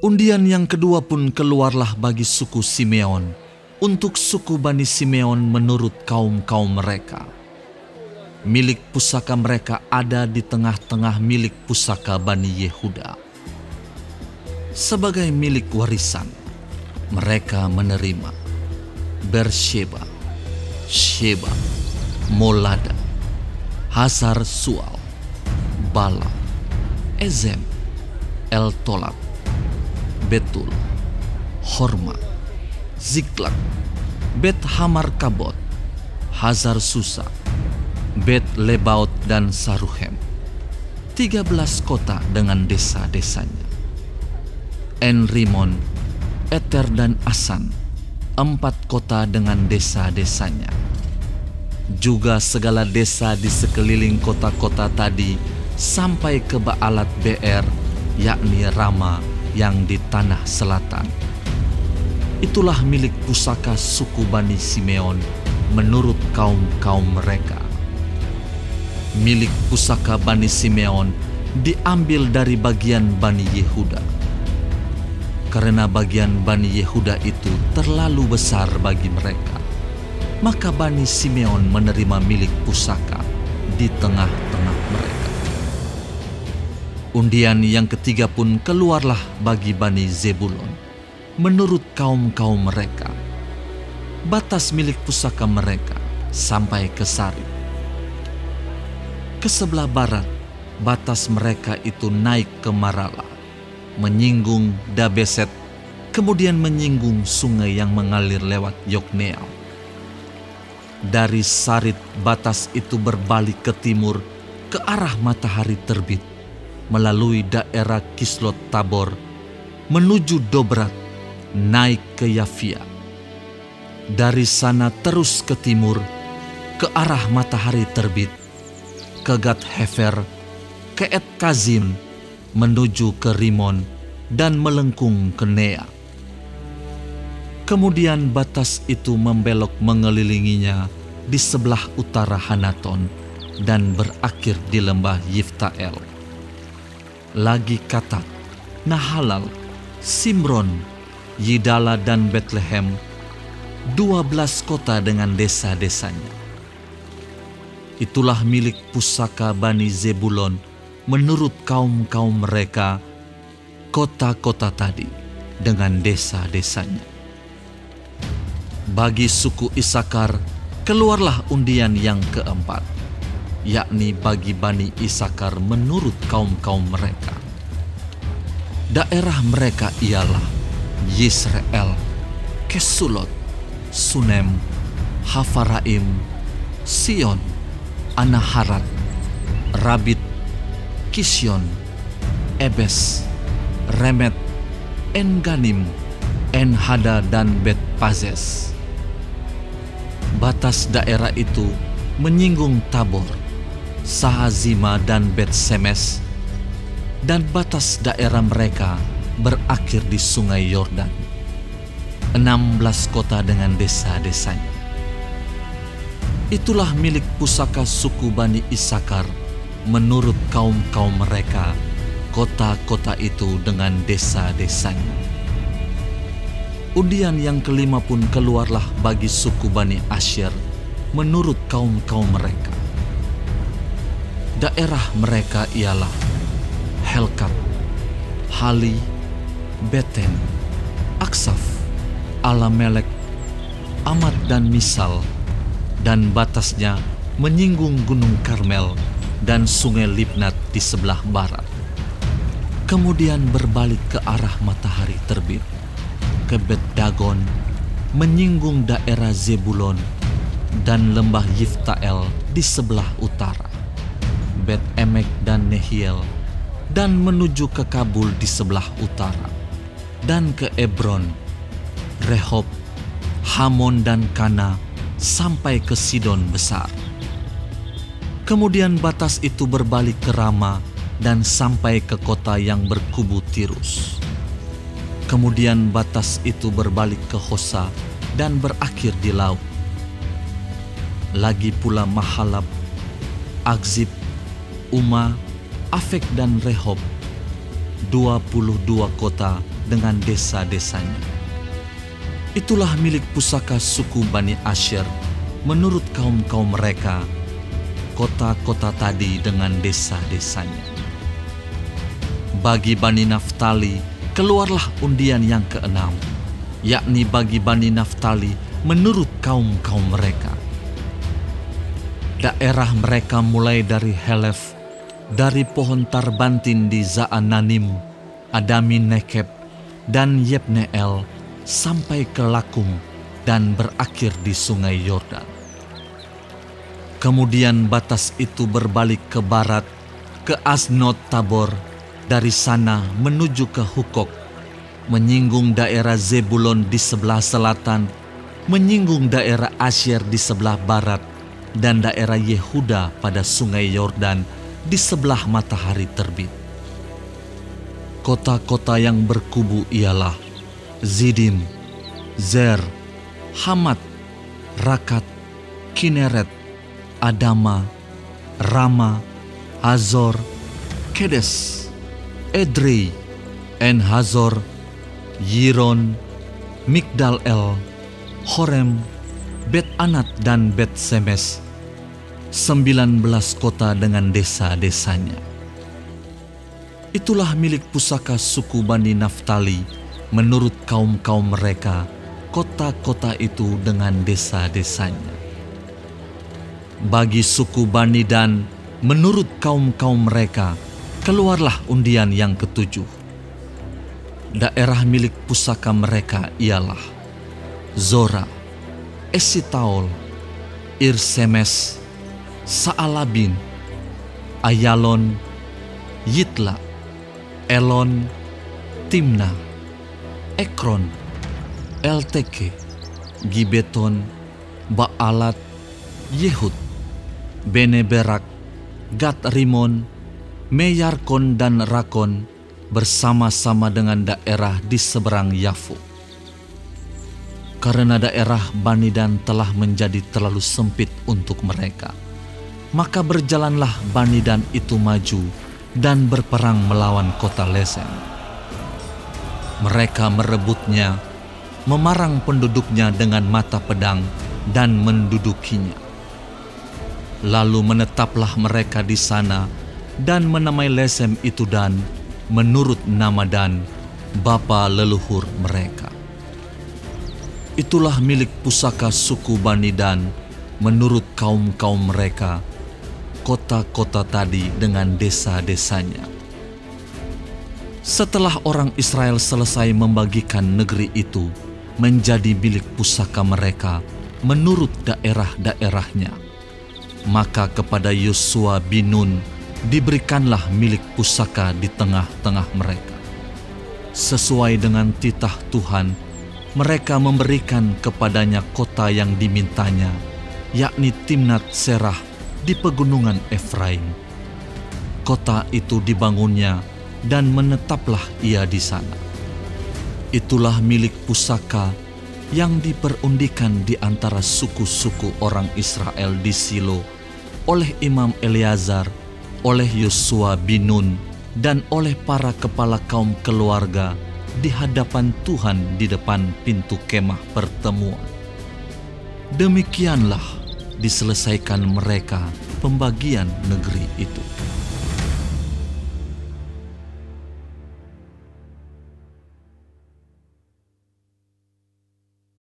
Undian yang kedua pun keluarlah bagi suku Simeon, untuk suku Bani Simeon menurut kaum-kaum mereka. Milik pusaka mereka ada di tengah-tengah milik pusaka Bani Yehuda. Sebagai milik warisan, mereka menerima Bersheba, Sheba, Molada, Hazar Sual, Bala, Ezem, El Tolat, Betul, Horma, Ziklag, Bet Hamar Kabot, Hazar Susa, Bet Lebaut dan Saruhem. Tiga belas kota dengan desa-desanya. Enrimon, Eter dan Asan, empat kota dengan desa-desanya. Juga segala desa di sekeliling kota-kota tadi sampai ke Baalat BR, yakni Rama, yang di tanah selatan. Itulah milik pusaka suku Bani Simeon menurut kaum-kaum mereka. Milik pusaka Bani Simeon diambil dari bagian Bani Yehuda. Karena bagian Bani Yehuda itu terlalu besar bagi mereka, maka Bani Simeon menerima milik pusaka di tengah-tengah mereka. Undian yang ketiga pun keluarlah bagi Bani Zebulon, menurut kaum-kaum mereka. Batas milik pusaka mereka sampai ke Sari. Ke sebelah barat, batas mereka itu naik ke Marala, menyinggung Dabeset, kemudian menyinggung sungai yang mengalir lewat Yokneam. Dari Sarit, batas itu berbalik ke timur, ke arah matahari terbit melalui daerah Kislot Tabor menuju Dobrat naik ke Yafia. Dari sana terus ke timur ke arah matahari terbit ke Gat Hefer ke Et Kazim menuju ke Rimon dan melengkung ke Nea. Kemudian batas itu membelok mengelilinginya di sebelah utara Hanaton dan berakhir di lembah Yiftael lagi kata Nahalal, Simron, Yidala dan Bethlehem, dua belas kota dengan desa-desanya. Itulah milik pusaka Bani Zebulon menurut kaum-kaum mereka, kota-kota tadi dengan desa-desanya. Bagi suku Isakar, keluarlah undian yang keempat yakni bagi Bani Isakar menurut kaum-kaum mereka. Daerah mereka ialah Yisrael, Kesulot, Sunem, Hafaraim, Sion, Anaharat, Rabit, Kisyon, Ebes, Remet, Enganim, Enhada dan Bet Pazes. Batas daerah itu menyinggung Tabor, Sahazima dan Bet Semes, dan batas daerah mereka berakhir di sungai Yordan. Enam belas kota dengan desa-desanya. Itulah milik pusaka suku Bani Isakar menurut kaum-kaum mereka, kota-kota itu dengan desa-desanya. Undian yang kelima pun keluarlah bagi suku Bani Asyir menurut kaum-kaum mereka Daerah mereka ialah Helkat, Hali, Beten, Aksaf, Alamelek, Amat dan Misal, dan batasnya menyinggung Gunung Karmel dan Sungai Libnat di sebelah barat. Kemudian berbalik ke arah matahari terbit, ke Bet Dagon, menyinggung daerah Zebulon dan lembah Yiftael di sebelah utara. Bet Emek dan Nehiel, dan menuju ke Kabul di sebelah utara, dan ke Ebron, Rehob, Hamon dan Kana, sampai ke Sidon besar. Kemudian batas itu berbalik ke Rama dan sampai ke kota yang berkubu Tirus. Kemudian batas itu berbalik ke Hosa dan berakhir di laut. Lagi pula Mahalab, Akzib Uma, Afek dan Rehob, 22 kota dengan desa-desanya. Itulah milik pusaka suku Bani Asher menurut kaum-kaum mereka, kota-kota tadi dengan desa-desanya. Bagi Bani Naftali, keluarlah undian yang keenam, yakni bagi Bani Naftali menurut kaum-kaum mereka. Daerah mereka mulai dari Helef, dari pohon tarbantin di Zaananim, Adami Nekeb, dan Yebneel, sampai ke Lakum dan berakhir di sungai Yordan. Kemudian batas itu berbalik ke barat, ke Asnot Tabor, dari sana menuju ke Hukok, menyinggung daerah Zebulon di sebelah selatan, menyinggung daerah Asyir di sebelah barat, dan daerah Yehuda pada sungai Yordan di sebelah matahari terbit. Kota-kota yang berkubu ialah Zidim, Zer, Hamat, Rakat, Kineret, Adama, Rama, Hazor, Kedes, Edrei, En Hazor, Yiron, Migdal El, Horem, Bet Anat dan Bet Semes, sembilan belas kota dengan desa-desanya. Itulah milik pusaka suku Bani Naftali menurut kaum-kaum mereka, kota-kota itu dengan desa-desanya bagi suku Bani Dan menurut kaum-kaum mereka, keluarlah undian yang ketujuh. Daerah milik pusaka mereka ialah Zora, Esitaol, Irsemes, Saalabin, Ayalon, Yitla, Elon, Timna, Ekron, Elteke, Gibeton, Baalat, Yehud, Beneberak, Gad Rimon, Meyarkon dan Rakon bersama-sama dengan daerah di seberang Yafu. Karena daerah Bani Dan telah menjadi terlalu sempit untuk mereka, maka berjalanlah Bani Dan itu maju dan berperang melawan kota Lesen. Mereka merebutnya, memarang penduduknya dengan mata pedang dan mendudukinya Lalu menetaplah mereka di sana dan menamai Lesem itu Dan menurut nama Dan, bapa leluhur mereka. Itulah milik pusaka suku Bani Dan menurut kaum-kaum mereka, kota-kota tadi dengan desa-desanya. Setelah orang Israel selesai membagikan negeri itu menjadi milik pusaka mereka menurut daerah-daerahnya, maka kepada Yosua bin Nun diberikanlah milik pusaka di tengah-tengah mereka. Sesuai dengan titah Tuhan, mereka memberikan kepadanya kota yang dimintanya, yakni Timnat Serah di pegunungan Efraim. Kota itu dibangunnya dan menetaplah ia di sana. Itulah milik pusaka yang diperundikan di antara suku-suku orang Israel di Silo oleh Imam Eleazar, oleh Yosua bin Nun, dan oleh para kepala kaum keluarga di hadapan Tuhan di depan pintu kemah pertemuan. Demikianlah diselesaikan mereka pembagian negeri itu.